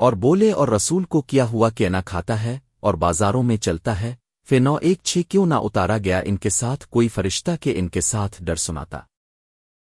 اور بولے اور رسول کو کیا ہوا کہ نہ کھاتا ہے اور بازاروں میں چلتا ہے، پھر نو ایک چھ کیوں نہ اتارا گیا ان کے ساتھ کوئی فرشتہ کہ ان کے ساتھ ڈر سناتا۔